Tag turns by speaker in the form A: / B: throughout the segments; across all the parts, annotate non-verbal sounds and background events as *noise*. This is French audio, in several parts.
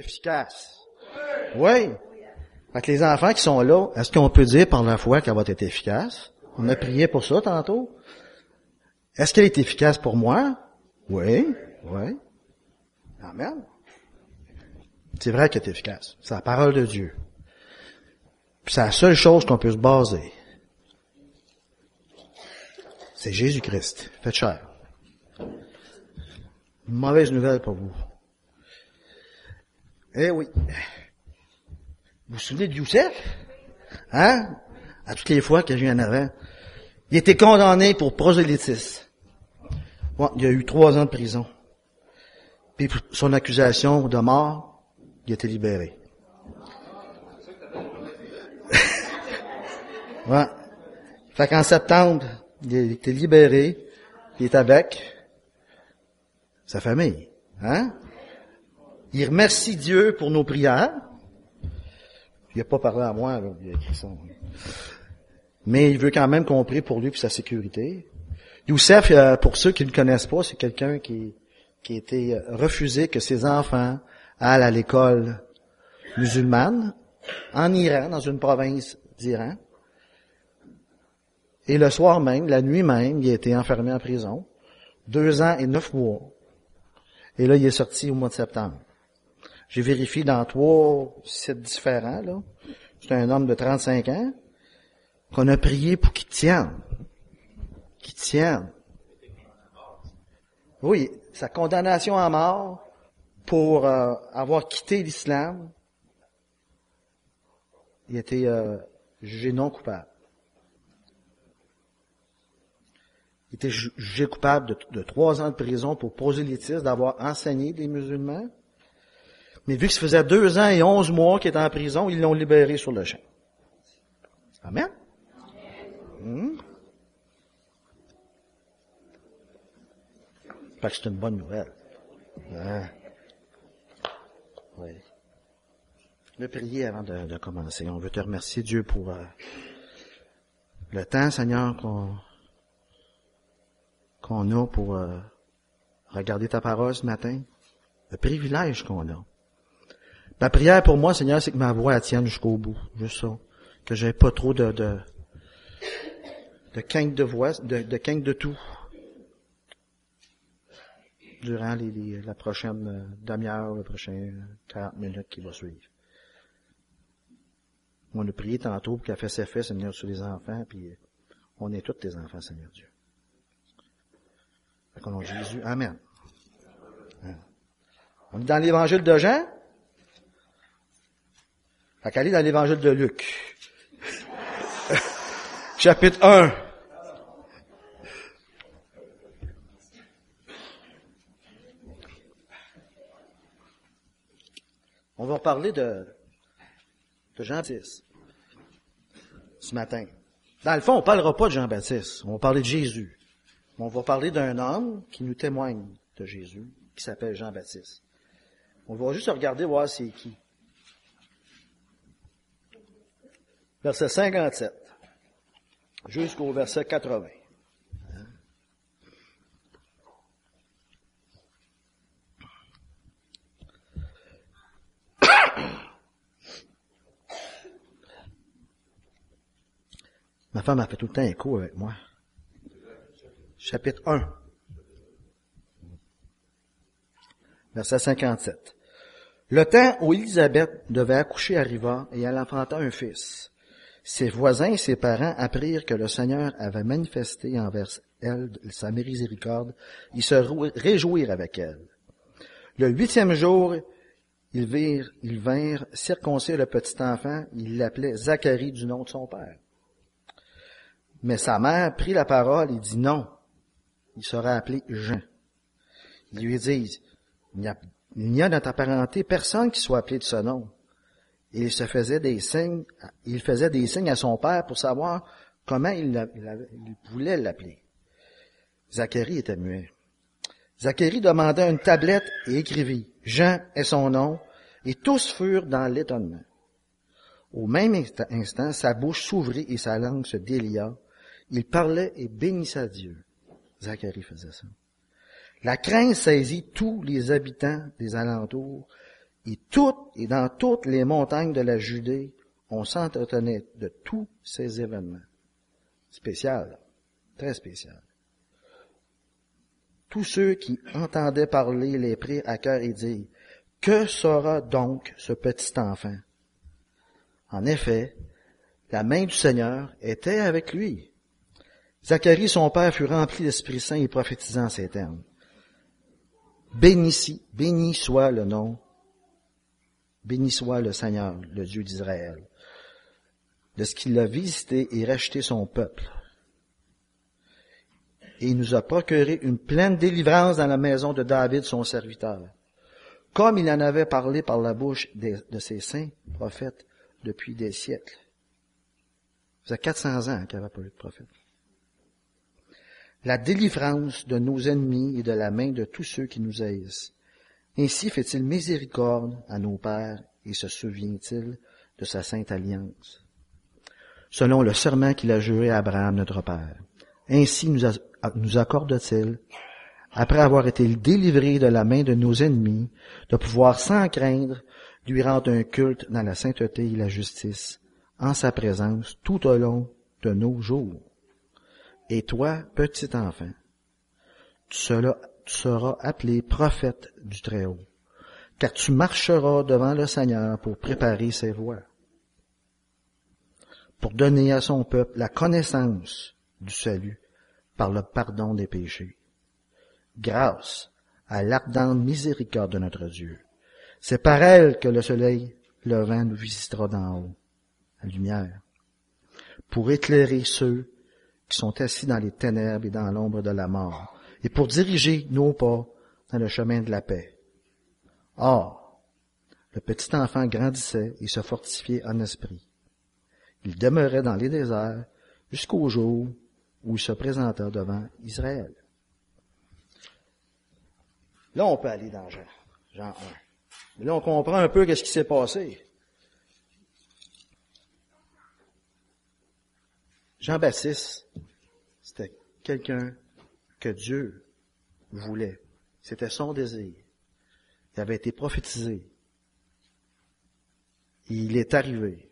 A: efficace. Oui. Fait que les enfants qui sont là, est-ce qu'on peut dire par la foi qu'elle va être efficace? On a prié pour ça tantôt. Est-ce qu'elle est efficace pour moi? Oui, oui. Amen. C'est vrai qu'elle est efficace. C'est la parole de Dieu. Puis c'est la seule chose qu'on peut se baser. C'est Jésus-Christ. Faites cher. Une mauvaise nouvelle pour vous. Eh oui. Vous vous souvenez de Youssef? Hein? À toutes les fois que je viens en avant. Il était condamné pour prosélytisme. Bon, il a eu trois ans de prison. Puis son accusation de mort, il a été libéré. *laughs* ouais. Fait qu'en septembre, il a été libéré, il est avec sa famille. Hein? Il remercie Dieu pour nos prières. Il n'a pas parlé à moi, là, il a écrit. Mais il veut quand même qu'on prie pour lui et sa sécurité. Youssef, euh, pour ceux qui ne le connaissent pas, c'est quelqu'un qui, qui a été euh, refusé que ses enfants allent à l'école musulmane en Iran, dans une province d'Iran. Et le soir même, la nuit même, il a été enfermé en prison. Deux ans et neuf mois. Et là, il est sorti au mois de septembre. J'ai vérifié dans trois sites différents, là. C'est un homme de 35 ans qu'on a prié pour qu'il tienne. Qu'il tienne. Oui, sa condamnation à mort pour euh, avoir quitté l'islam, il a été euh, jugé non coupable. Il était jugé coupable de, de trois ans de prison pour prosélytisme, d'avoir enseigné des musulmans. Mais vu que ça faisait deux ans et onze mois qu'il était en prison, ils l'ont libéré sur le champ. Amen. Hmm. Fait que c'est une bonne nouvelle. Hein? Oui. Je vais prier avant de, de, commencer. On veut te remercier, Dieu, pour euh, le temps, Seigneur, qu'on qu'on a pour euh, regarder ta parole ce matin. Le privilège qu'on a. Ma prière pour moi, Seigneur, c'est que ma voix tienne jusqu'au bout. Juste ça. Que j'ai pas trop de, de, de de voix, de, de de tout. Durant les, les, la prochaine euh, demi-heure, le prochain 40 minutes qui va suivre. On a prié tantôt pour qu'elle fasse ses faits, Seigneur, sur les enfants, puis on est tous tes enfants, Seigneur Dieu. Nom de Jésus. Amen. On est dans l'évangile de Jean? Fait qu'aller dans l'évangile de Luc. *laughs* Chapitre 1. On va parler de, de Jean-Baptiste ce matin. Dans le fond, on parlera pas de Jean-Baptiste, on va parler de Jésus. On va parler d'un homme qui nous témoigne de Jésus, qui s'appelle Jean-Baptiste. On va juste regarder voir c'est qui. Verset 57 jusqu'au verset 80. *coughs* Ma femme a fait tout le temps écho avec moi. Chapitre 1. Verset 57. Le temps où Élisabeth devait accoucher arriva et elle enfanta un fils. Ses voisins et ses parents apprirent que le Seigneur avait manifesté envers elle sa miséricorde. Ils se réjouirent avec elle. Le huitième jour, ils virent, ils vinrent circoncire le petit enfant. Ils l'appelaient Zacharie du nom de son père. Mais sa mère prit la parole et dit non. Il sera appelé Jean. Ils lui disent, il n'y a, dans ta parenté personne qui soit appelé de ce nom. Il se faisait des signes, il faisait des signes à son père pour savoir comment il, il voulait l'appeler. Zacharie était muet. Zacharie demanda une tablette et écrivit, Jean est son nom, et tous furent dans l'étonnement. Au même instant, sa bouche s'ouvrit et sa langue se délia. Il parlait et bénissait Dieu. Zacharie faisait ça. La crainte saisit tous les habitants des alentours Et toutes, et dans toutes les montagnes de la Judée, on s'entretenait de tous ces événements. Spécial, très spécial. Tous ceux qui entendaient parler les prirent à cœur et dirent, que sera donc ce petit enfant? En effet, la main du Seigneur était avec lui. Zacharie, son père, fut rempli d'Esprit Saint et prophétisant ces termes. Béni, béni soit le nom, béni soit le Seigneur, le Dieu d'Israël, de ce qu'il a visité et racheté son peuple. Et il nous a procuré une pleine délivrance dans la maison de David, son serviteur, comme il en avait parlé par la bouche de ses saints prophètes depuis des siècles. Ça fait 400 ans qu'il n'y avait pas eu de prophète. La délivrance de nos ennemis et de la main de tous ceux qui nous haïssent. Ainsi fait-il miséricorde à nos pères et se souvient-il de sa sainte alliance. Selon le serment qu'il a juré à Abraham, notre père. Ainsi nous, nous accorde-t-il, après avoir été délivré de la main de nos ennemis, de pouvoir sans craindre lui rendre un culte dans la sainteté et la justice, en sa présence tout au long de nos jours. Et toi, petit enfant, tu seras, appelé prophète du Très-Haut, car tu marcheras devant le Seigneur pour préparer ses voies, pour donner à son peuple la connaissance du salut par le pardon des péchés, grâce à l'ardente miséricorde de notre Dieu c'est par elle que le soleil levant nous visitera d'en haut, la lumière, pour éclairer ceux qui sont assis dans les ténèbres et dans l'ombre de la mort, et pour diriger nos pas dans le chemin de la paix. Or, le petit enfant grandissait et se fortifiait en esprit. Il demeurait dans les déserts jusqu'au jour où il se présenta devant Israël. Là, on peut aller dans Jean, Jean 1. Mais là, on comprend un peu qu'est-ce qui s'est passé. Jean-Baptiste, c'était quelqu'un que Dieu voulait. C'était son désir. Il avait été prophétisé. Il est arrivé.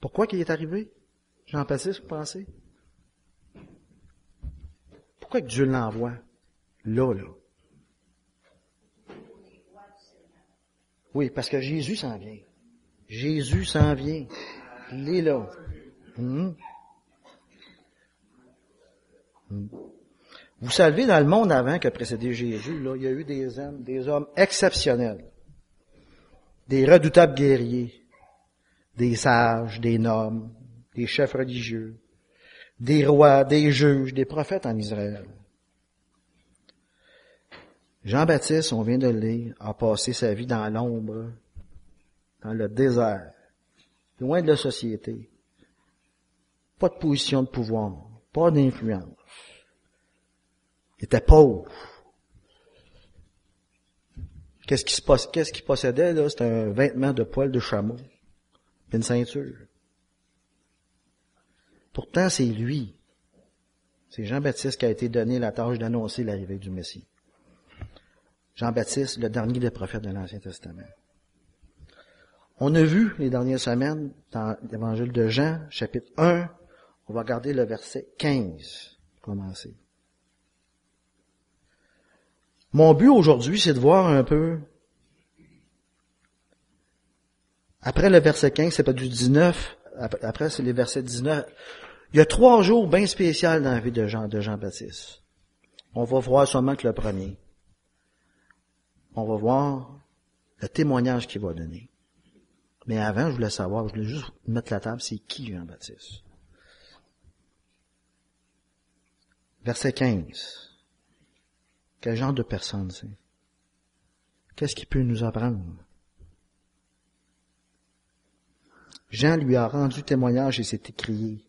A: Pourquoi qu'il est arrivé? Jean-Baptiste, vous pensez? Pourquoi que Dieu l'envoie? Là, là? Oui, parce que Jésus s'en vient. Jésus s'en vient. Il est là. Hmm? Hmm. Vous savez, dans le monde avant que précédé Jésus, là, il y a eu des hommes, des hommes exceptionnels. Des redoutables guerriers. Des sages, des nobles, des chefs religieux, des rois, des juges, des prophètes en Israël. Jean-Baptiste, on vient de le lire, a passé sa vie dans l'ombre, dans le désert, loin de la société. Pas de position de pouvoir, pas d'influence. Il était pauvre. Qu'est-ce qu'il possédait, là? C'était un vêtement de poil de chameau. Une ceinture. Pourtant, c'est lui. C'est Jean-Baptiste qui a été donné la tâche d'annoncer l'arrivée du Messie. Jean-Baptiste, le dernier des prophètes de l'Ancien Testament. On a vu les dernières semaines dans l'évangile de Jean, chapitre 1, on va regarder le verset 15, commencer. Mon but aujourd'hui, c'est de voir un peu, après le verset 15, c'est pas du 19, après c'est les versets 19, il y a trois jours bien spéciaux dans la vie de Jean, de Jean-Baptiste. On va voir seulement que le premier on va voir le témoignage qu'il va donner. Mais avant, je voulais savoir, je voulais juste mettre la table, c'est qui Jean-Baptiste? Verset 15. Quel genre de personne c'est? Qu'est-ce qu'il peut nous apprendre? Jean lui a rendu témoignage et s'est écrié.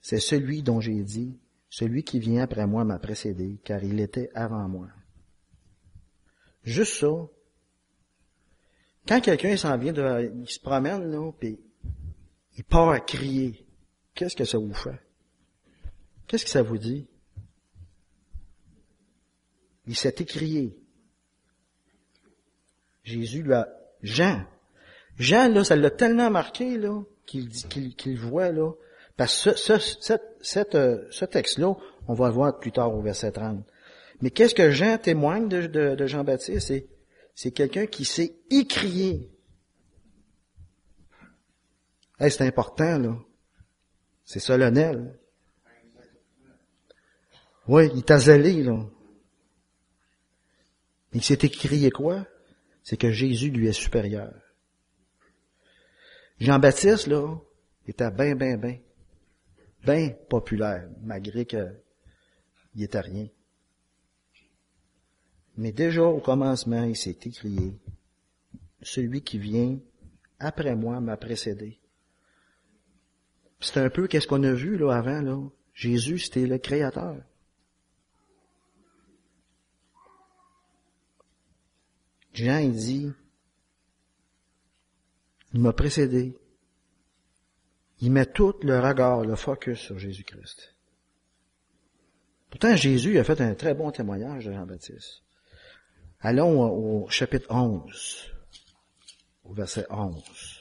A: C'est celui dont j'ai dit, celui qui vient après moi m'a précédé, car il était avant moi. Juste ça. Quand quelqu'un s'en vient, de, il se promène, là, puis il part à crier, qu'est-ce que ça vous fait? Qu'est-ce que ça vous dit? Il s'est écrié. Jésus lui a, Jean, Jean, là, ça l'a tellement marqué, là, qu'il dit, qu'il, voit, là. Parce que euh, ce texte-là, on va le voir plus tard au verset 30. Mais qu'est-ce que Jean témoigne de, Jean-Baptiste? C'est, quelqu'un qui écrier. Hey, c'est important, là. C'est solennel. Oui, il t'a zélé, là. Il s'est écrié quoi? C'est que Jésus lui est supérieur. Jean-Baptiste, là, était bien, bien, bien, bien populaire, malgré qu'il était rien. Mais déjà au commencement, il s'est écrié, celui qui vient après moi m'a précédé. C'est un peu qu'est-ce qu'on a vu là avant là. Jésus, c'était le Créateur. Jean, il dit, il m'a précédé. Il met tout le regard, le focus sur Jésus-Christ. Pourtant, Jésus a fait un très bon témoignage de Jean-Baptiste. Allons au chapitre 11, au verset 11.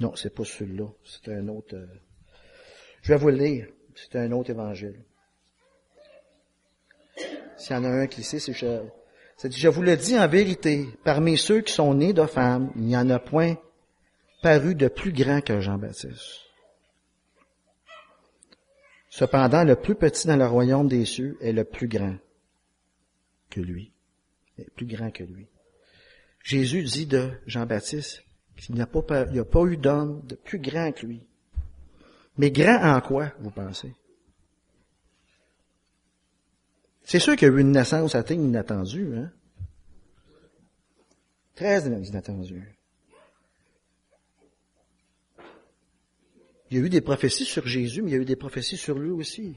A: Non, c'est pas celui-là. C'est un autre. Euh, je vais vous le lire. C'est un autre évangile. S'il y en a un qui sait, c'est je, je vous le dis en vérité, parmi ceux qui sont nés de femmes, il n'y en a point paru de plus grand que Jean-Baptiste. Cependant, le plus petit dans le royaume des cieux est le plus grand que lui. Est plus grand que lui. Jésus dit de Jean-Baptiste qu'il n'y a pas eu d'homme de plus grand que lui. Mais grand en quoi, vous pensez? C'est sûr qu'il y a eu une naissance à inattendue, hein? Très inattendue. Il y a eu des prophéties sur Jésus, mais il y a eu des prophéties sur lui aussi.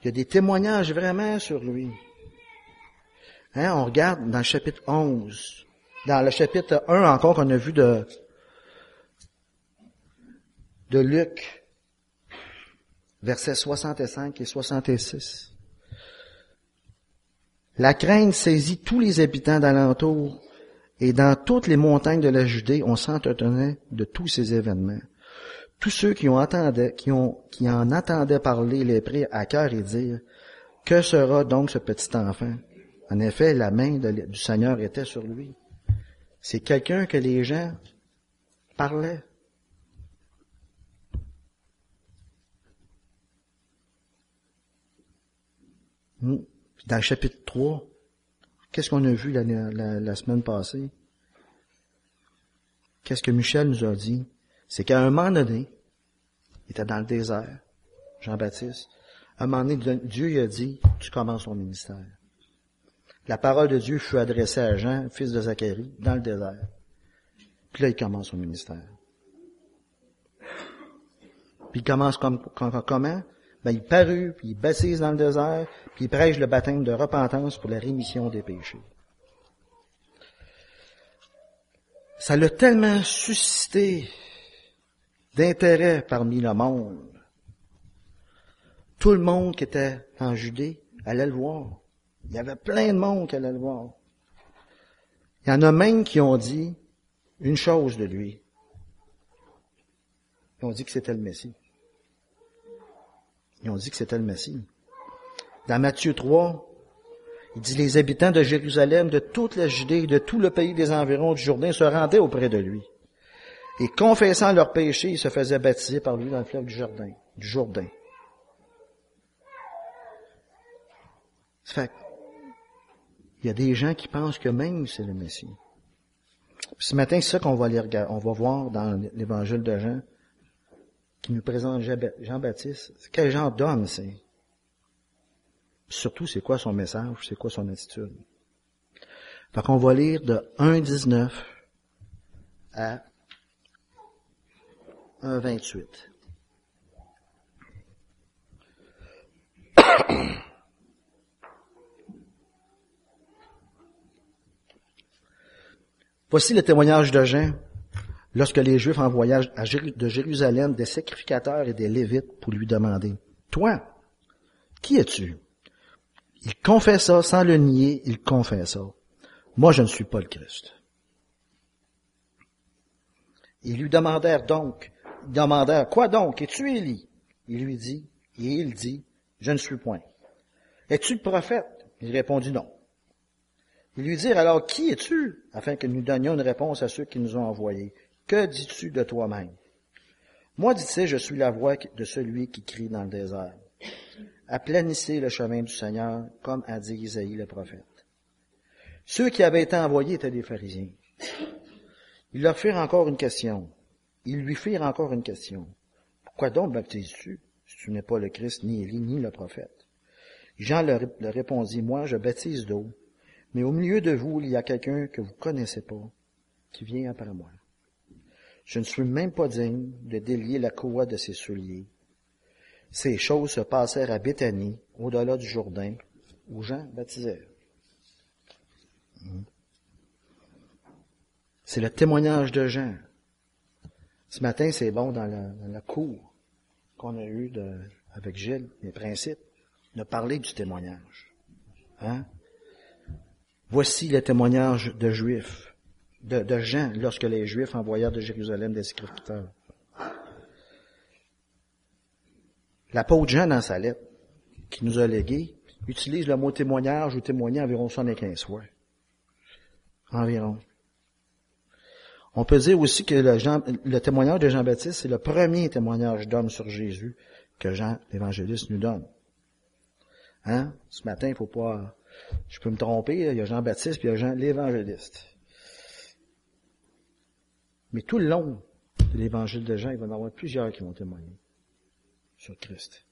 A: Il y a des témoignages vraiment sur lui. Hein, on regarde dans le chapitre 11, dans le chapitre 1 encore qu'on a vu de, de Luc, versets 65 et 66. La crainte saisit tous les habitants d'alentour, et dans toutes les montagnes de la Judée, on s'entretenait de tous ces événements. Tous ceux qui, en entendaient parler les prirent à cœur et dire, que sera donc ce petit enfant? En effet, la main du Seigneur était sur lui. C'est quelqu'un que les gens parlaient. Dans le chapitre 3, qu'est-ce qu'on a vu la, semaine passée? Qu'est-ce que Michel nous a dit? C'est qu'à un moment donné, il était dans le désert, Jean-Baptiste. À un moment donné, Dieu lui a dit, tu commences ton ministère. La parole de Dieu fut adressée à Jean, fils de Zacharie, dans le désert. Puis là, il commence son ministère. Puis il commence comme, comment? Ben, il parut, puis il baptise dans le désert, puis il prêche le baptême de repentance pour la rémission des péchés. Ça l'a tellement suscité d'intérêt parmi le monde. Tout le monde qui était en Judée allait le voir. Il y avait plein de monde qui allait le voir. Il y en a même qui ont dit une chose de lui. Ils ont dit que c'était le Messie. Ils ont dit que c'était le Messie. Dans Matthieu 3, il dit les habitants de Jérusalem, de toute la Judée, de tout le pays des environs du Jourdain se rendaient auprès de lui. Et confessant leurs péchés, ils se faisaient baptiser par lui dans le fleuve du Jourdain. Du. Fait il y a des gens qui pensent que même c'est le Messie. ce matin, c'est ça qu'on va, on va voir dans l'évangile de Jean qui nous présente Jean-Baptiste, quel genre d'homme c'est? Surtout, c'est quoi son message, c'est quoi son attitude? Fait qu'on va lire de 1.19 à 1.28. Voici le témoignage de Jean lorsque les Juifs envoyaient de Jérusalem des sacrificateurs et des Lévites pour lui demander, Toi, Qui es-tu? Il confessa sans le nier, il confessa. Moi, je ne suis pas le Christ. Ils lui demandèrent donc, ils demandèrent, quoi donc? Es-tu Élie? Il lui dit, et il dit, je ne suis point. Es-tu le prophète? Il répondit non. Ils lui dirent alors, qui es-tu? Afin que nous donnions une réponse à ceux qui nous ont envoyés. Que dis-tu de toi-même? Moi, dit-il, je suis la voix de celui qui crie dans le désert. Aplanissez le chemin du Seigneur, comme a dit Isaïe le prophète. Ceux qui avaient été envoyés étaient des pharisiens. Ils leur firent encore une question. Ils lui firent encore une question. Pourquoi donc baptises-tu? Si tu n'es pas le Christ, ni Élie, ni le prophète? Jean leur, répondit, moi, je baptise d'eau, mais au milieu de vous, il y a quelqu'un que vous connaissez pas, qui vient après moi. Je ne suis même pas digne de délier la courroie de ses souliers. Ces choses se passèrent à Béthanie, au-delà du Jourdain, où Jean baptisait. C'est le témoignage de Jean. Ce matin, c'est bon dans la, cour qu'on a eu avec Gilles, les principes, de parler du témoignage. Hein? Voici le témoignage de Juifs, de, Jean, lorsque les Juifs envoyèrent de Jérusalem des scripteurs. L'apôtre Jean, dans sa lettre, qui nous a légué, utilise le mot témoignage ou témoigner environ 75 fois. Environ. On peut dire aussi que le, témoignage de Jean-Baptiste, c'est le premier témoignage d'homme sur Jésus que Jean, l'évangéliste, nous donne. Hein? Ce matin, il faut pas... Je peux me tromper, il y a Jean-Baptiste puis il y a Jean l'évangéliste. Mais tout le long de l'évangile de Jean, il va y en avoir plusieurs qui vont témoigner sur Christ.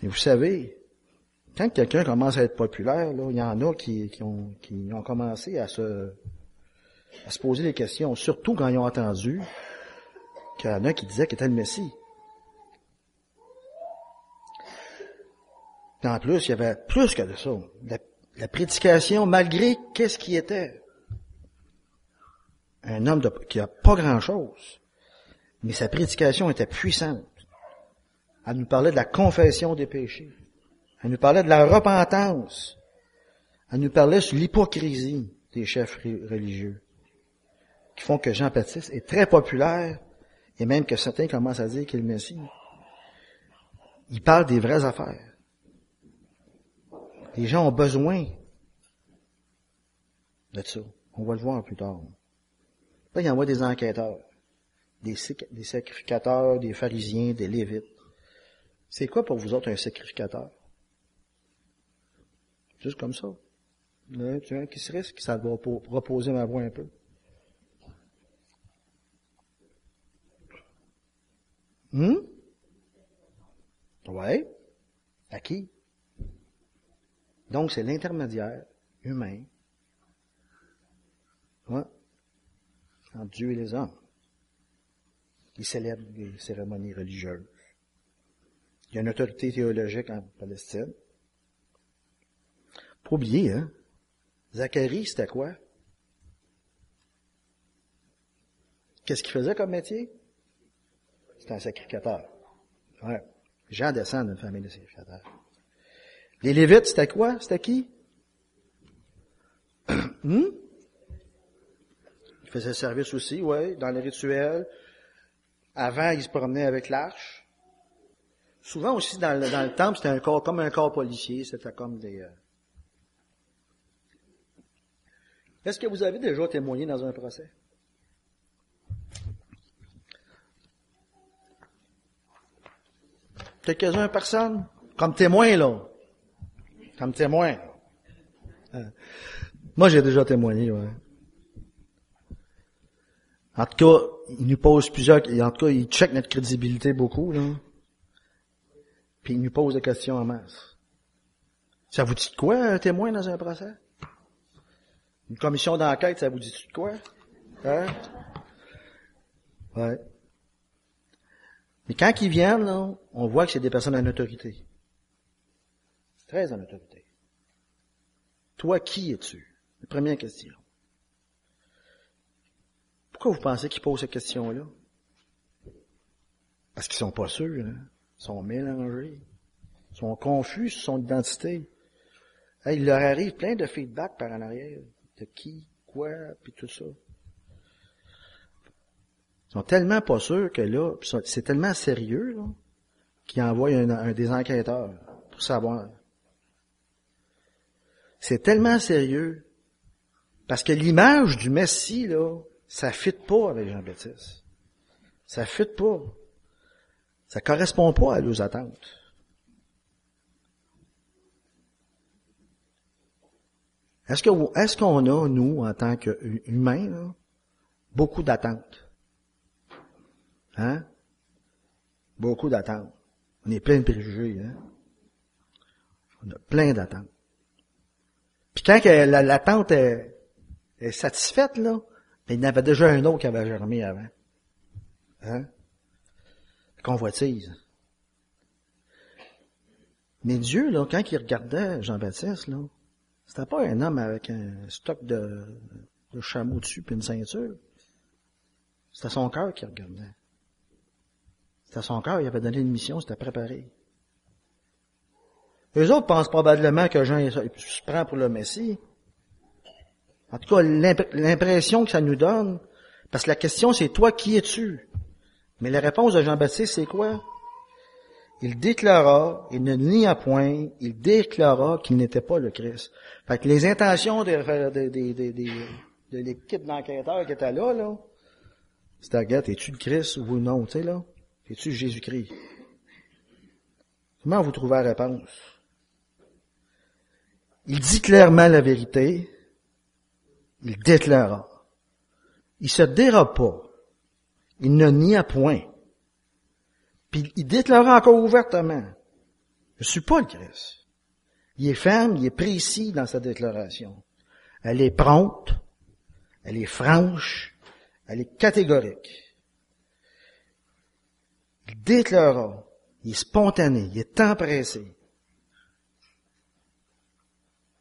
A: Mais vous savez, quand quelqu'un commence à être populaire, là, il y en a qui, ont, qui ont commencé à se, à se poser des questions, surtout quand ils ont entendu qu'il y en a qui disaient qu'il était le Messie. En plus, il y avait plus que de ça. La, prédication, malgré qu'est-ce qui était. Un homme qui a pas grand-chose. Mais sa prédication était puissante. Elle nous parlait de la confession des péchés. Elle nous parlait de la repentance. Elle nous parlait sur l'hypocrisie des chefs religieux, qui font que Jean-Baptiste est très populaire, et même que certains commencent à dire qu'il est le Messie. Il parle des vraies affaires. Les gens ont besoin de ça. On va le voir plus tard. Là, il y en a des enquêteurs, des, sacrificateurs, des pharisiens, des lévites. C'est quoi pour vous autres un sacrificateur? Juste comme ça. Tu vois, qui se risque, ça va reposer ma voix un peu. Hum? Ouais. À qui? Donc, c'est l'intermédiaire humain ouais, entre Dieu et les hommes. qui célèbre les cérémonies religieuses. Il y a une autorité théologique en Palestine. Pas oublier, hein? Zacharie, c'était quoi? Qu'est-ce qu'il faisait comme métier? C'était un sacrificateur. Ouais. Jean descend d'une famille de sacrificateurs. Les Lévites, c'était quoi? C'était qui? *clears throat* hmm? Ils faisaient service aussi, oui, dans les rituels. Avant, ils se promenaient avec l'arche. Souvent aussi, dans le, temple, c'était un corps, comme un corps policier. C'était comme des... Euh, Est-ce que vous avez déjà témoigné dans un procès? Quelques-uns personnes? Comme témoin, là. Comme témoin. Euh, moi, j'ai déjà témoigné, ouais. En tout cas, il nous pose plusieurs, en tout cas, il check notre crédibilité beaucoup, là. Puis il nous pose des questions en masse. Ça vous dit de quoi, un témoin dans un procès? Une commission d'enquête, ça vous dit de quoi? Hein? Ouais. Mais quand ils viennent, là, on voit que c'est des personnes en autorité. Très en autorité. Toi, qui es-tu? Première question. Pourquoi vous pensez qu'ils posent cette question-là? Parce qu'ils sont pas sûrs, hein? Ils sont mélangés. Ils sont confus sur son identité. il leur arrive plein de feedback par en arrière. De qui, quoi, puis tout ça. Ils sont tellement pas sûrs que là, c'est tellement sérieux, là, qu'ils envoient un, un des enquêteurs pour savoir. C'est tellement sérieux. Parce que l'image du Messie, là, ça fit pas avec Jean-Baptiste. Ça fit pas. Ça correspond pas à leurs attentes. Est-ce qu'on a, nous, en tant qu'humains, beaucoup d'attentes? Hein? Beaucoup d'attentes. On est plein de préjugés, hein? On a plein d'attentes. Puis quand l'attente est, est, satisfaite, là, il y en avait déjà un autre qui avait germé avant. Hein? Convoitise. Mais Dieu, là, quand il regardait Jean-Baptiste, là, c'était pas un homme avec un stock de, de chameau dessus puis une ceinture. C'était son cœur qui regardait. C'était son cœur, il avait donné une mission, c'était préparé. Les autres pensent probablement que Jean se prend pour le Messie. En tout cas, l'impression que ça nous donne, parce que la question c'est toi, qui es-tu? Mais la réponse de Jean-Baptiste, c'est quoi? Il déclara, il ne nia point, il déclara qu'il n'était pas le Christ. Fait que les intentions de, de, de, de l'équipe d'enquêteurs qui était là, là, c'était, regarde, es-tu le Christ ou non, tu sais, là? Es-tu Jésus-Christ? Comment vous trouvez la réponse? Il dit clairement la vérité, il déclara. Il se dérobe pas. Il ne nia point. Puis il déclara encore ouvertement, je suis pas le Christ. Il est ferme, il est précis dans sa déclaration. Elle est prompte, elle est franche, elle est catégorique. Il déclara, il est spontané, il est empressé.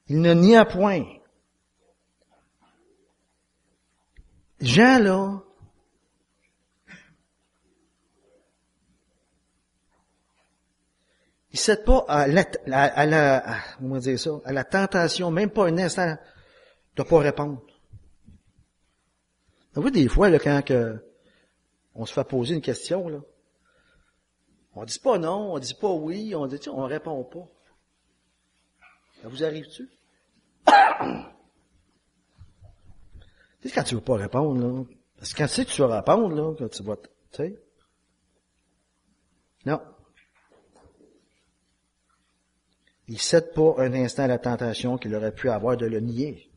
A: Il ne nia point. Jean, là, il cède pas à la, à, la, comment dire ça, à la tentation, même pas un instant, de pas répondre. Vous voyez, des fois, là, quand que on se fait poser une question, là, on dit pas non, on dit pas oui, on dit, on répond pas. Ça vous arrive-tu? *coughs* tu sais, quand tu veux pas répondre, là, parce que quand tu sais que tu vas répondre, là, quand tu vas, tu sais. Non. Il cède pas un instant à la tentation qu'il aurait pu avoir de le nier.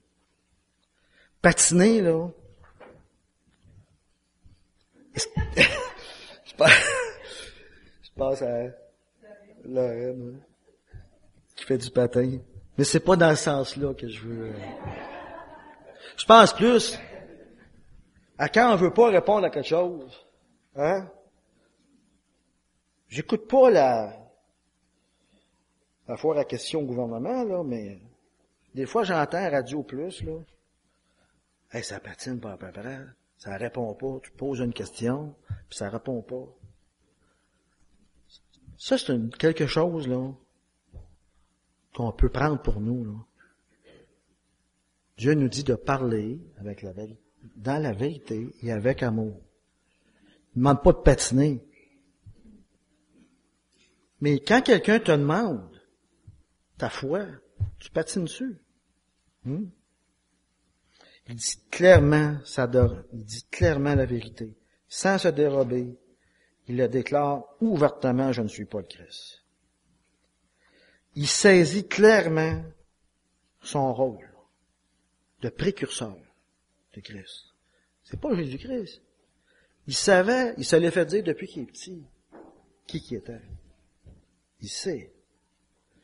A: Patiner, là. *laughs* je, pense, à Lorraine, qui fait du patin. Mais c'est pas dans ce sens-là que je veux. Euh, je pense plus à quand on veut pas répondre à quelque chose. Hein? J'écoute pas la, la question au gouvernement, là, mais des fois j'entends Radio Plus, là. Hey, ça patine pas à peu. Ça répond pas. Tu poses une question, puis ça répond pas. Ça, c'est quelque chose, là, qu'on peut prendre pour nous, là. Dieu nous dit de parler avec la vérité, dans la vérité et avec amour. Il ne demande pas de patiner. Mais quand quelqu'un te demande ta foi, tu patines dessus. Hmm? Il dit clairement, ça il dit clairement la vérité, sans se dérober. Il le déclare ouvertement, je ne suis pas le Christ. Il saisit clairement son rôle de précurseur de Christ. C'est pas Jésus-Christ. Il savait, il se l'est fait dire depuis qu'il est petit, qui qui était. Il sait.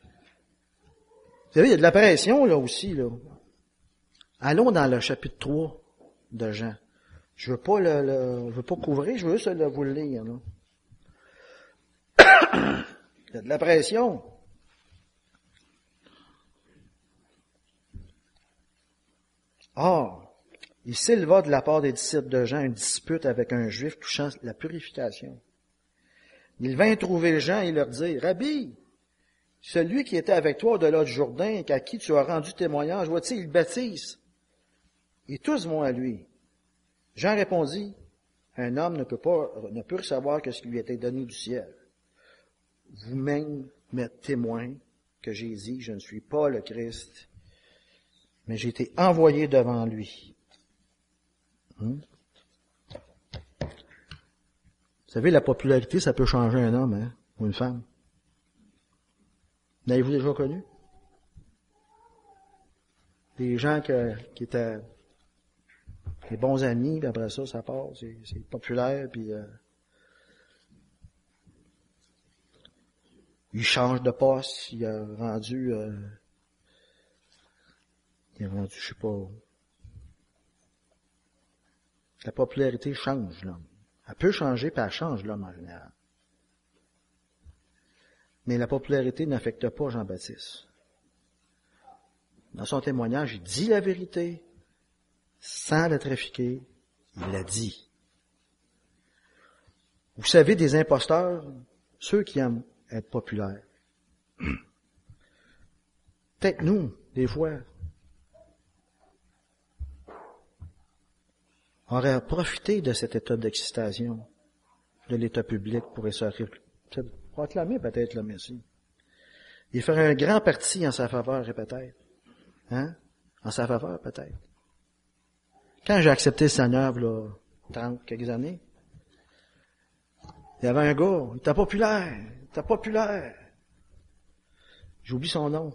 A: Vous savez, il y a de la pression là aussi. Là. Allons dans le chapitre 3 de Jean. Je veux pas le, je veux pas couvrir, je veux juste vous le lire. Là. *coughs* il y a de la pression. Or, il s'éleva de la part des disciples de Jean une dispute avec un juif touchant la purification. Il vint trouver Jean et leur dit, Rabbi, celui qui était avec toi au-delà du Jourdain, à qui tu as rendu témoignage, vois-tu, il baptise? Et tous vont à lui. Jean répondit, un homme ne peut pas, ne peut recevoir que ce qui lui été donné du ciel. Vous-même m'êtes témoin que j'ai dit, je ne suis pas le Christ, mais j'ai été envoyé devant lui. Hmm? Vous savez, la popularité, ça peut changer un homme hein, ou une femme. L'avez-vous déjà connu? Des gens qui étaient des bons amis, puis après ça, ça part, c'est populaire, puis euh, il change de poste, il a rendu, euh, la popularité change l'homme. Elle peut changer, puis elle change l'homme en général. Mais la popularité n'affecte pas Jean-Baptiste. Dans son témoignage, il dit la vérité sans la trafiquer. Il l'a dit. Vous savez, des imposteurs, ceux qui aiment être populaires. *clears throat* Peut-être nous, des fois, aurait profité de cet état d'excitation de l'état public pour proclamer peut-être le Messie. Il ferait un grand parti en sa faveur, peut-être. Hein? En sa faveur, peut-être. Quand j'ai accepté le Seigneur, là, 30 quelques années, il y avait un gars, il était populaire, il était populaire. J'oublie son nom.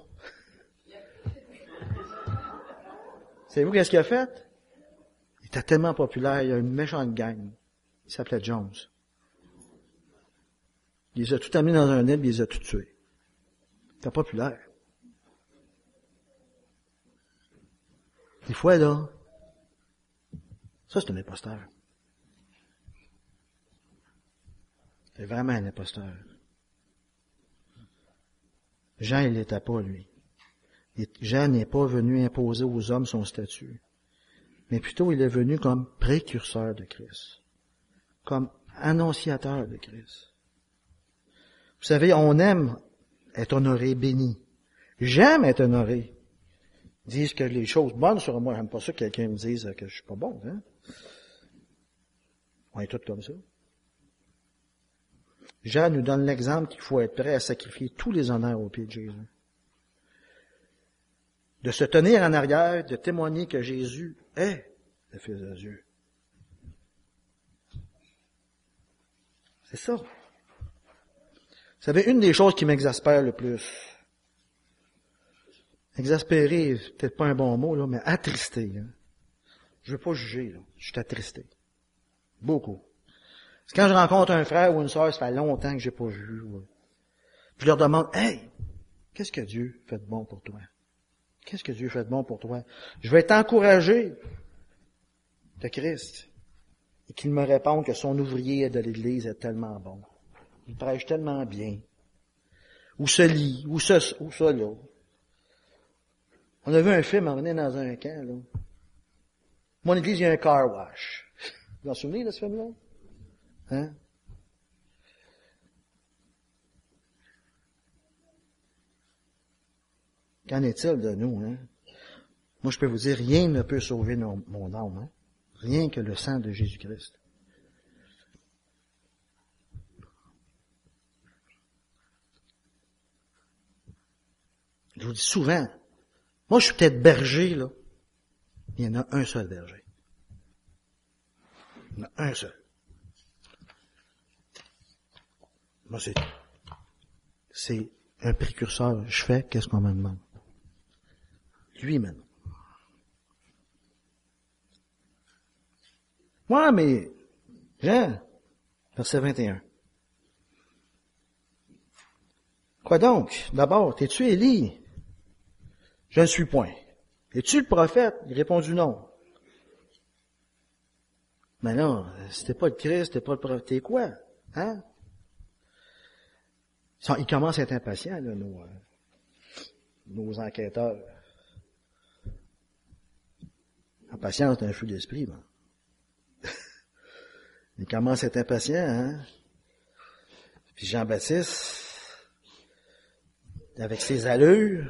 A: *laughs* Savez-vous qu'est-ce qu'il a fait? Était tellement populaire, il y a une méchante gang. Il s'appelait Jones. Il les a tout amenés dans un île, il les a tout tués. Il était populaire. Des fois, là, ça c'est un imposteur. C'est vraiment un imposteur. Jean, il n'était pas, lui. Jean n'est pas venu imposer aux hommes son statut mais plutôt il est venu comme précurseur de Christ, comme annonciateur de Christ. Vous savez, on aime être honoré, béni. J'aime être honoré. Ils disent que les choses bonnes sur moi, j'aime pas ça que quelqu'un me dise que je suis pas bon, hein? On est tous comme ça. Jean nous donne l'exemple qu'il faut être prêt à sacrifier tous les honneurs au pied de Jésus. De se tenir en arrière, de témoigner que Jésus est le Fils de Dieu. C'est ça. Vous savez, une des choses qui m'exaspère le plus, exaspérer, peut-être pas un bon mot, là, mais attristé. Hein. Je veux pas juger, là. je suis attristé. Beaucoup. C'est quand je rencontre un frère ou une soeur, ça fait longtemps que j'ai pas vu. Je leur demande, hey, qu'est-ce que Dieu fait de bon pour toi? Qu'est-ce que Dieu fait de bon pour toi? Je vais t'encourager de Christ. Et qu'il me réponde que son ouvrier de l'Église est tellement bon. Il prêche tellement bien. Ou se lit, ou ça, ou ça là. On a vu un film, est dans un camp, là. Mon église, il y a un car wash. *laughs* Vous vous en souvenez de ce film-là? Hein? Qu'en est-il de nous, hein? Moi, je peux vous dire, rien ne peut sauver mon âme, hein? Rien que le sang de Jésus-Christ. Je vous dis souvent, moi je suis peut-être berger, là. Il y en a un seul berger. Il y en a un seul. Moi c'est, c'est un précurseur. Je fais qu'est-ce qu'on me demande? Lui maintenant. Moi, mais, Jean, verset 21. Quoi donc? D'abord, t'es-tu Élie? Je ne suis point. Es-tu le prophète? Il répond du non. Mais non, c'était pas le Christ, c'était pas le prophète. T'es quoi? Hein? Ils commencent à être impatients, là, nos, euh, nos enquêteurs. Impatience, c'est un feu d'esprit, ben. *laughs* Il commence à être impatient, hein? Puis Jean-Baptiste, avec ses allures.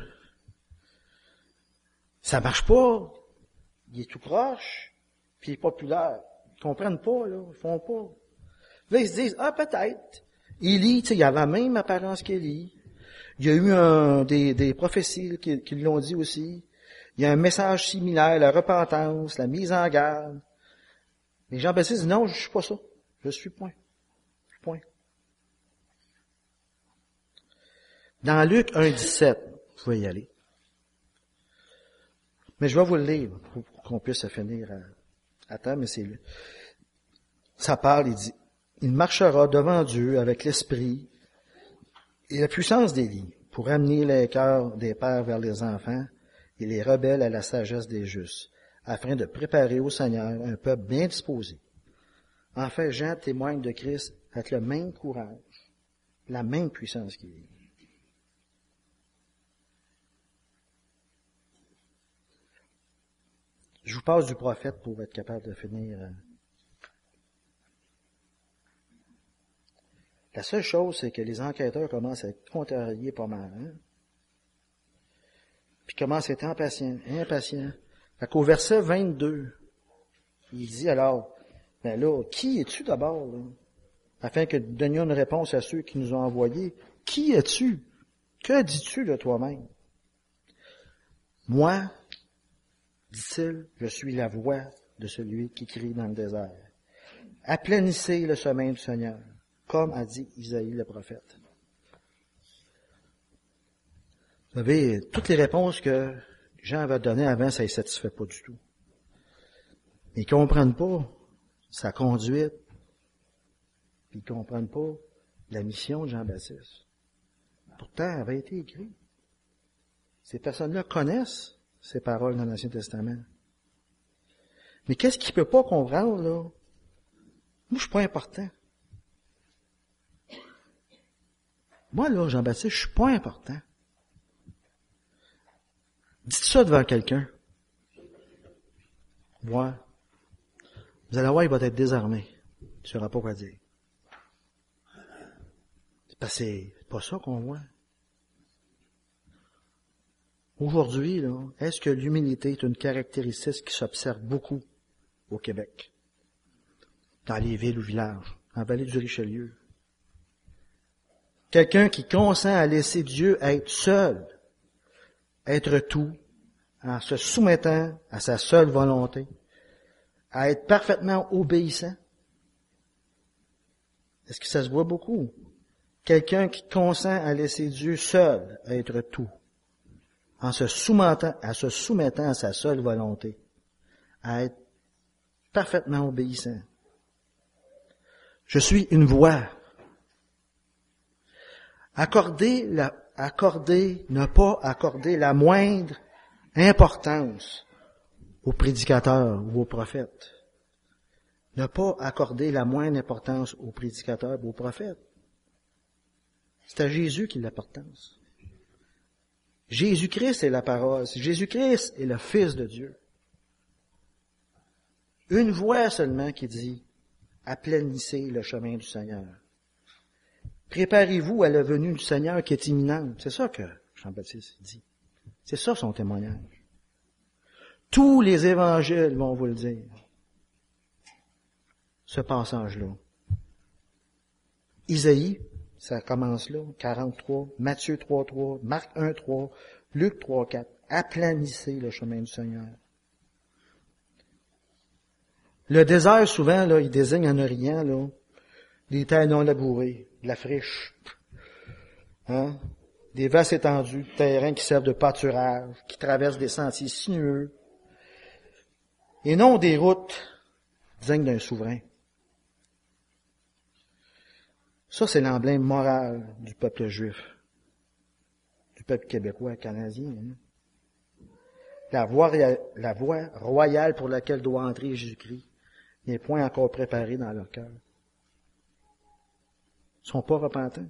A: Ça marche pas. Il est tout proche, puis il est populaire. Ils comprennent pas, là. Ils font pas. Là, ils se disent, ah, peut-être. Élie, tu sais, il avait la même apparence qu'Élie. Il y a eu un, des, des prophéties qui, qui l'ont dit aussi. Il y a un message similaire, la repentance, la mise en garde. Mais Jean-Baptiste dit, non, je suis pas ça. Je suis point. Point. Dans Luc 1.17, vous pouvez y aller. Mais je vais vous le lire pour qu'on puisse finir à, temps, mais c'est ça parle, il dit, il marchera devant Dieu avec l'esprit et la puissance des lits pour amener les cœurs des pères vers les enfants et les rebelles à la sagesse des justes, afin de préparer au Seigneur un peuple bien disposé. En fait, Jean témoigne de Christ avec le même courage, la même puissance qu'il est. Je vous passe du prophète pour être capable de finir. Euh. La seule chose, c'est que les enquêteurs commencent à être contrariés pas mal. Hein? Puis commencent à être impatients, impatients. Fait qu'au verset 22, il dit alors, ben là, qui es-tu d'abord? Afin que nous donnions une réponse à ceux qui nous ont envoyés. Qui es-tu? Que dis-tu de toi-même? Moi, dit-il, je suis la voix de celui qui crie dans le désert. Aplanissez le chemin du Seigneur, comme a dit Isaïe le prophète. Vous savez, toutes les réponses que Jean avait données avant, ça ne les satisfait pas du tout. Ils comprennent pas sa conduite, puis ils comprennent pas la mission de Jean-Baptiste. Pourtant, elle avait été écrite. Ces personnes-là connaissent ces paroles dans l'Ancien Testament. Mais qu'est-ce qu'il peut pas comprendre, là? Moi, je suis pas important. Moi, là, Jean-Baptiste, je suis pas important. Dites ça devant quelqu'un. Moi, vous allez voir, il va être désarmé. Tu sauras pas quoi dire. C'est parce que c'est pas ça qu'on voit. Aujourd'hui, est-ce que l'humilité est une caractéristique qui s'observe beaucoup au Québec? Dans les villes ou villages, en vallée du Richelieu. Quelqu'un qui consent à laisser Dieu être seul, être tout, en se soumettant à sa seule volonté, à être parfaitement obéissant. Est-ce que ça se voit beaucoup? Quelqu'un qui consent à laisser Dieu seul être tout en se soumettant, à se soumettant à sa seule volonté, à être parfaitement obéissant. Je suis une voix. Accorder la, accorder, ne pas accorder la moindre importance aux prédicateurs ou aux prophètes. Ne pas accorder la moindre importance aux prédicateurs ou aux prophètes. C'est à Jésus qui l'importance. Jésus-Christ est la parole. Jésus-Christ est le Fils de Dieu. Une voix seulement qui dit, aplanissez le chemin du Seigneur. Préparez-vous à la venue du Seigneur qui est imminente. C'est ça que Jean-Baptiste dit. C'est ça son témoignage. Tous les évangiles vont vous le dire. Ce passage-là. Isaïe ça commence là, 43, Matthieu 3, 3, Marc 1, 3, Luc 3, 4. Aplanissez le chemin du Seigneur. Le désert, souvent, là, il désigne en rien, là, des terres non labourées, de la friche, hein? des vastes étendues, terrains qui servent de pâturage, qui traversent des sentiers sinueux, et non des routes dignes d'un souverain. Ça, c'est l'emblème moral du peuple juif, du peuple québécois, canadien. Hein? La, voie, la voie royale pour laquelle doit entrer Jésus-Christ n'est point encore préparée dans leur cœur. Ils sont pas repentants.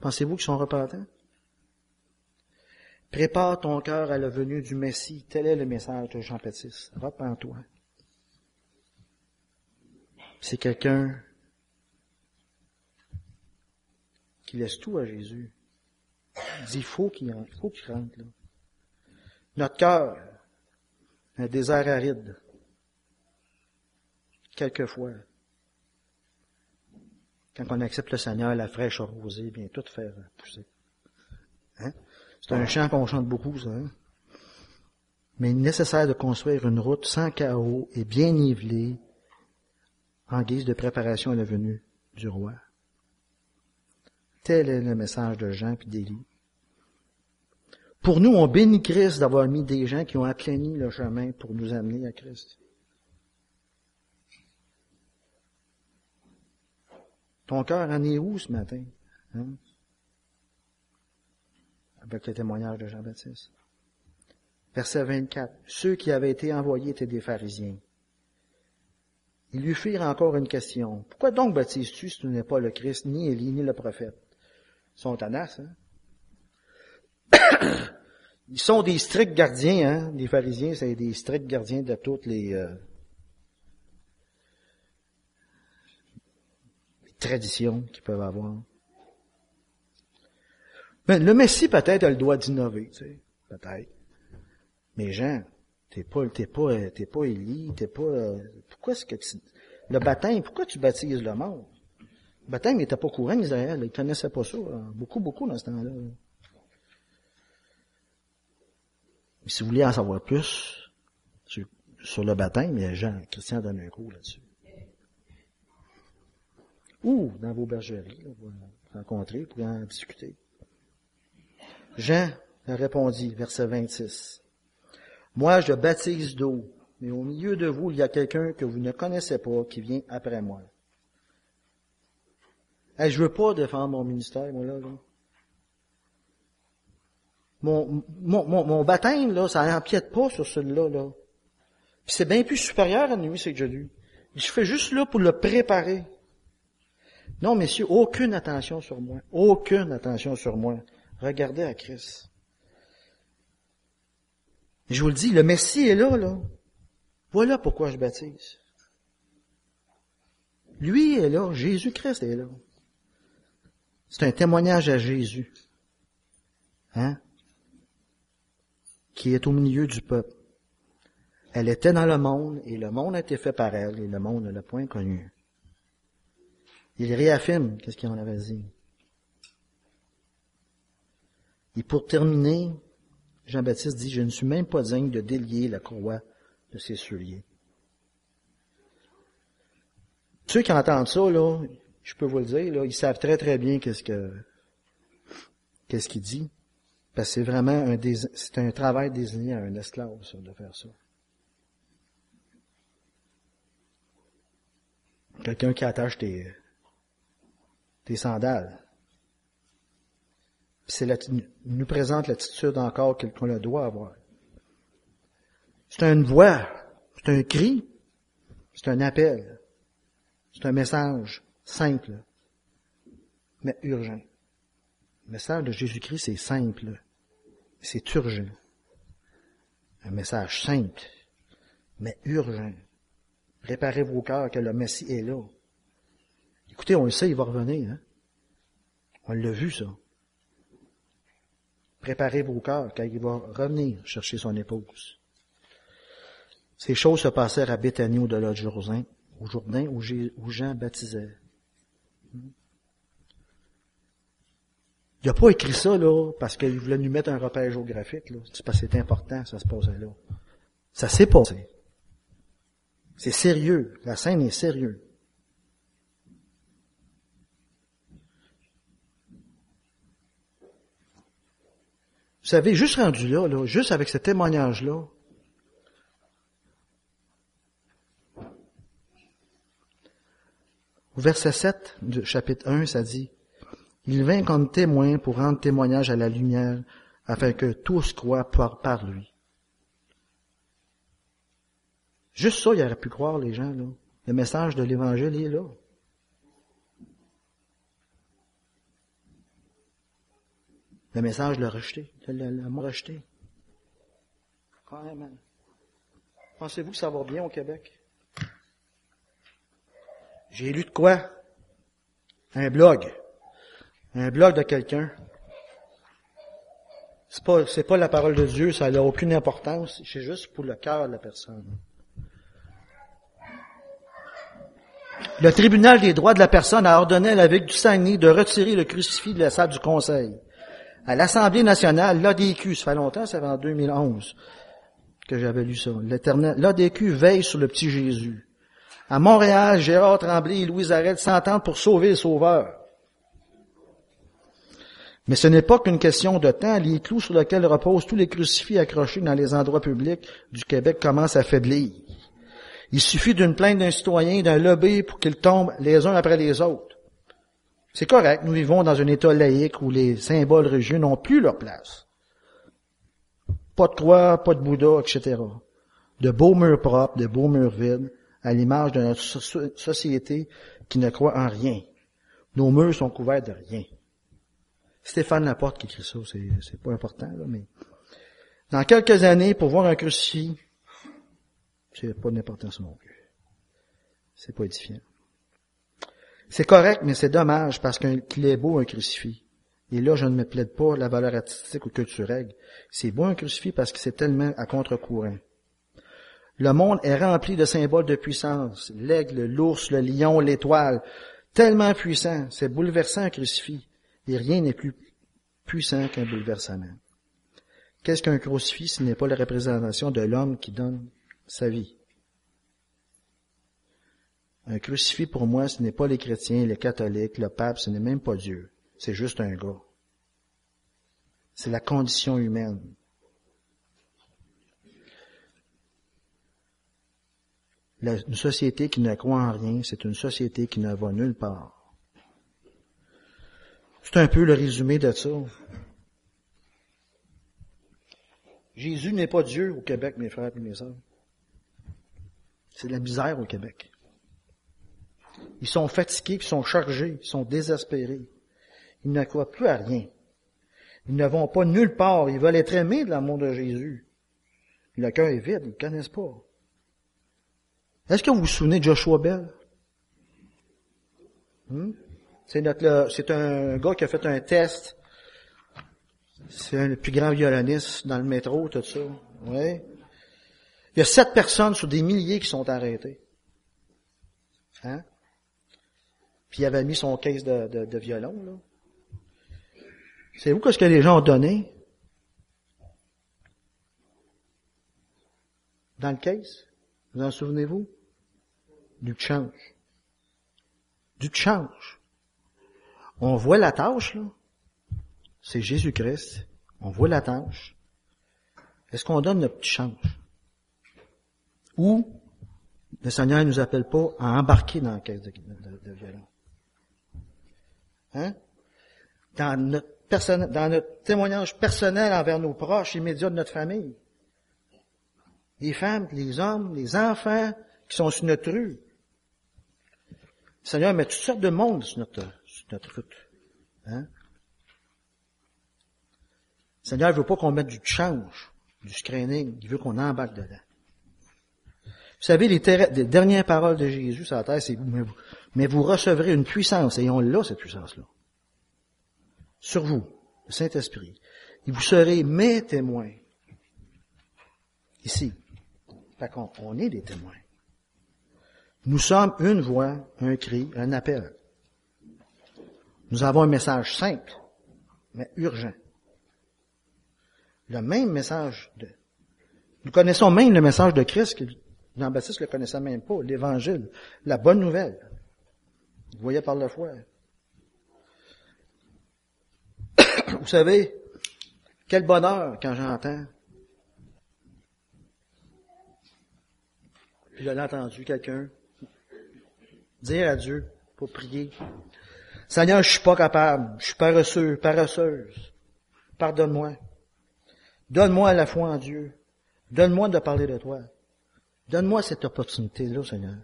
A: Pensez-vous qu'ils sont repentants? Prépare ton cœur à la venue du Messie. Tel est le message de Jean-Baptiste. Repends-toi. C'est quelqu'un qui laisse tout à Jésus. Il dit, faut qu'il faut qu'il rentre, là. Notre cœur, un désert aride. Quelquefois. Quand on accepte le Seigneur, la fraîche rosée vient tout faire pousser. Hein? C'est un chant qu'on chante beaucoup, ça. Hein? Mais il est nécessaire de construire une route sans chaos et bien nivelée en guise de préparation à la venue du roi. Tel est le message de Jean puis d'Élie. Pour nous, on bénit Christ d'avoir mis des gens qui ont aplani le chemin pour nous amener à Christ. Ton cœur en est où ce matin? Hein? Avec le témoignage de Jean-Baptiste. Verset 24. Ceux qui avaient été envoyés étaient des pharisiens. Ils lui firent encore une question. Pourquoi donc baptises-tu si tu n'es pas le Christ, ni Élie, ni le prophète? Ils sont hein? *coughs* Ils sont des stricts gardiens, hein? Les pharisiens, c'est des stricts gardiens de toutes les, euh, traditions qu'ils peuvent avoir. Le Messie, peut-être, a le droit d'innover, tu sais. Peut-être. Mais Jean, t'es pas, t'es pas, t'es pas Élie, t'es pas, euh, pourquoi est-ce que tu, le baptême, pourquoi tu baptises le monde? Le baptême n'était pas courant Israël, ils connaissaient pas ça, hein. beaucoup, beaucoup dans ce temps-là. Mais si vous voulez en savoir plus sur, sur le baptême, il y a Jean, Christian donne un cours là-dessus. Ou dans vos bergeries, vous rencontrer, pour en discuter. Jean répondit, verset 26. Moi, je baptise d'eau, mais au milieu de vous, il y a quelqu'un que vous ne connaissez pas qui vient après moi. Hey, je veux pas défendre mon ministère, moi, là. là. Mon, mon, mon, mon, baptême, là, ça n'empiète pas sur celui-là, là. Puis c'est bien plus supérieur à lui, c'est que je lui. Je fais juste là pour le préparer. Non, messieurs, aucune attention sur moi. Aucune attention sur moi. Regardez à Christ. Je vous le dis, le Messie est là, là. Voilà pourquoi je baptise. Lui est là, Jésus-Christ est là. C'est un témoignage à Jésus. Hein? Qui est au milieu du peuple. Elle était dans le monde et le monde a été fait par elle et le monde ne l'a point connu. Il réaffirme qu'est-ce qu'il en avait dit. Et pour terminer, Jean-Baptiste dit, je ne suis même pas digne de délier la courroie de ses souliers. Ceux qui entendent ça, là, je peux vous le dire, là, ils savent très très bien qu'est-ce que qu'est-ce qu'il dit. Parce que c'est vraiment un c'est un travail désigné à un esclave, ça, de faire ça. Quelqu'un qui attache tes, tes sandales. C'est nous présente l'attitude encore qu'on le doit avoir. C'est une voix, c'est un cri, c'est un appel, c'est un message simple, mais urgent. Le message de Jésus-Christ, c'est simple, c'est urgent. Un message simple, mais urgent. Préparez vos cœurs que le Messie est là. Écoutez, on le sait, il va revenir. Hein? On l'a vu, ça. Préparez vos cœurs, car il va revenir chercher son épouse. Ces choses se passèrent à Béthanie au-delà du Jourdain, au Jourdain où, Jean baptisait. Il n'a pas écrit ça, là, parce qu'il voulait nous mettre un repère géographique, là. C'est parce que c'est important, ça se passait là. Ça s'est passé. C'est sérieux. La scène est sérieuse. Vous savez, juste rendu là, juste avec ce témoignage-là, au verset 7 du chapitre 1, ça dit, Il vint comme témoin pour rendre témoignage à la lumière, afin que tous croient par, par lui. Juste ça, il aurait pu croire les gens, là. Le message de l'Évangile est là. Le message l'a rejeté, l'a rejeté. Carrément. Pensez-vous que ça va bien au Québec? J'ai lu de quoi? Un blog. Un blog de quelqu'un C'est pas, c'est pas la parole de Dieu, ça n'a aucune importance, c'est juste pour le cœur de la personne. Le tribunal des droits de la personne a ordonné à l'évêque du Saguenay de retirer le crucifix de la salle du conseil. À l'Assemblée nationale, l'ADQ, ça fait longtemps, ça fait en 2011 que j'avais lu ça. L'ADQ veille sur le petit Jésus. À Montréal, Gérard Tremblay et Louise Arrête s'entendent pour sauver le sauveur. Mais ce n'est pas qu'une question de temps. Les clous sur lesquels reposent tous les crucifix accrochés dans les endroits publics du Québec commencent à faiblir. Il suffit d'une plainte d'un citoyen, d'un lobby pour qu'ils tombent les uns après les autres. C'est correct, nous vivons dans un État laïque où les symboles religieux n'ont plus leur place. Pas de croix, pas de Bouddha, etc. De beaux murs propres, de beaux murs vides, à l'image de notre société qui ne croit en rien. Nos murs sont couverts de rien. Stéphane Laporte qui écrit ça, c'est pas important, là, mais dans quelques années, pour voir un crucifix, c'est pas d'importance non plus. C'est pas édifiant. C'est correct, mais c'est dommage parce qu'il est beau un crucifix. Et là, je ne me plaide pas la valeur artistique ou culturelle. C'est beau un crucifix parce que c'est tellement à contre-courant. Le monde est rempli de symboles de puissance. L'aigle, l'ours, le lion, l'étoile. Tellement puissant. C'est bouleversant un crucifix. Et rien n'est plus puissant qu'un bouleversement. Qu'est-ce qu'un crucifix? Ce n'est pas la représentation de l'homme qui donne sa vie? Un crucifix pour moi, ce n'est pas les chrétiens, les catholiques, le pape, ce n'est même pas Dieu. C'est juste un gars. C'est la condition humaine. une société qui ne croit en rien, c'est une société qui ne va nulle part. C'est un peu le résumé de ça. Jésus n'est pas Dieu au Québec, mes frères et mes sœurs. C'est de la misère au Québec. Ils sont fatigués, ils sont chargés, ils sont désespérés. Ils ne croient plus à rien. Ils ne vont pas nulle part. Ils veulent être aimés de l'amour de Jésus. Le cœur est vide, ils ne connaissent pas. Est-ce que vous vous souvenez de Joshua Bell? Hmm? C'est notre, c'est un gars qui a fait un test. C'est un des plus grand violoniste dans le métro, tout ça. Oui. Il y a sept personnes sur des milliers qui sont arrêtées. Hein? Puis il avait mis son caisse de, de, violon, là. C'est vous qu'est-ce que les gens ont donné? Dans le caisse? Vous en souvenez-vous? Du change. Du change. On voit la tâche, là. C'est Jésus-Christ. On voit la tâche. Est-ce qu'on donne notre change? Ou le Seigneur ne nous appelle pas à embarquer dans la caisse de, violon? Hein? Dans notre, dans notre témoignage personnel envers nos proches immédiats de notre famille. Les femmes, les hommes, les enfants qui sont sur notre rue. Le Seigneur met toutes sortes de monde sur notre, notre route. Hein? Le Seigneur ne veut pas qu'on mette du change, du screening, il veut qu'on embarque dedans. Vous savez, les, dernières paroles de Jésus sur la terre, c'est mais vous, recevrez une puissance, et on l'a, cette puissance-là. Sur vous, le Saint-Esprit. Et vous serez mes témoins. Ici. Fait qu'on on est des témoins. Nous sommes une voix, un cri, un appel. Nous avons un message simple, mais urgent. Le même message de... Nous connaissons même le message de Christ que Jean-Baptiste ne le connaissait même pas, l'évangile, la bonne nouvelle. Vous voyez par la foi. *coughs* Vous savez, quel bonheur quand j'entends. J'avais entendu quelqu'un dire à Dieu pour prier. Seigneur, je suis pas capable, je suis paresseux, paresseuse. Pardonne-moi. Donne-moi la foi en Dieu. Donne-moi de parler de toi. Donne-moi cette opportunité-là, Seigneur.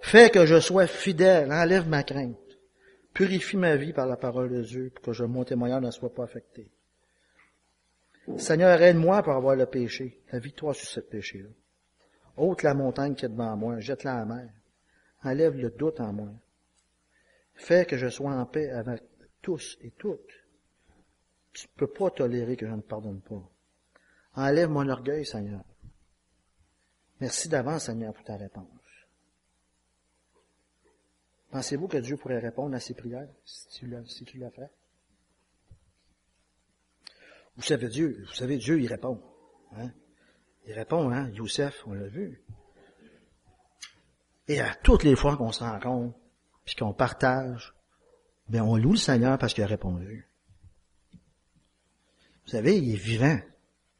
A: Fais que je sois fidèle, enlève ma crainte. Purifie ma vie par la parole de Dieu pour que mon témoignage ne soit pas affecté. Seigneur, aide-moi pour avoir le péché. Invite-toi sur ce péché-là. Ôte la montagne qui est devant moi, jette-la à la mer. Enlève le doute en moi. Fais que je sois en paix avec tous et toutes. Tu peux pas tolérer que je ne pardonne pas. Enlève mon orgueil, Seigneur. Merci d'avance, Seigneur, pour ta réponse. Pensez-vous que Dieu pourrait répondre à ces prières si tu l'as, si tu? Vous savez Dieu, vous savez Dieu, il répond. Hein? Il répond, hein? Youssef, on l'a vu. Et à toutes les fois qu'on se rencontre, puis qu'on partage, ben on loue le Seigneur parce qu'il a répondu. Vous savez, il est vivant.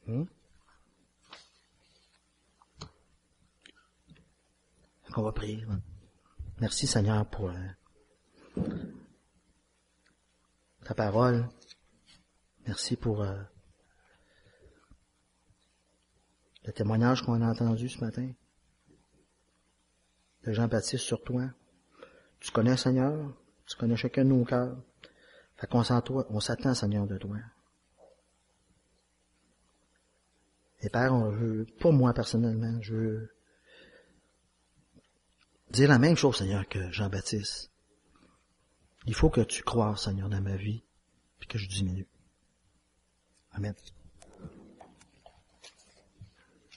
A: Hein? On va prier. Merci Seigneur pour euh, ta parole. Merci pour euh, le témoignage qu'on a entendu ce matin de Jean-Baptiste sur toi. Tu connais Seigneur, tu connais chacun de nos cœurs. Fait qu'on on s'attend Seigneur de toi. Et Père, on veut, pour moi personnellement, je veux dire la même chose, Seigneur, que Jean-Baptiste. Il faut que tu crois, Seigneur, dans ma vie, puis que je diminue. Amen.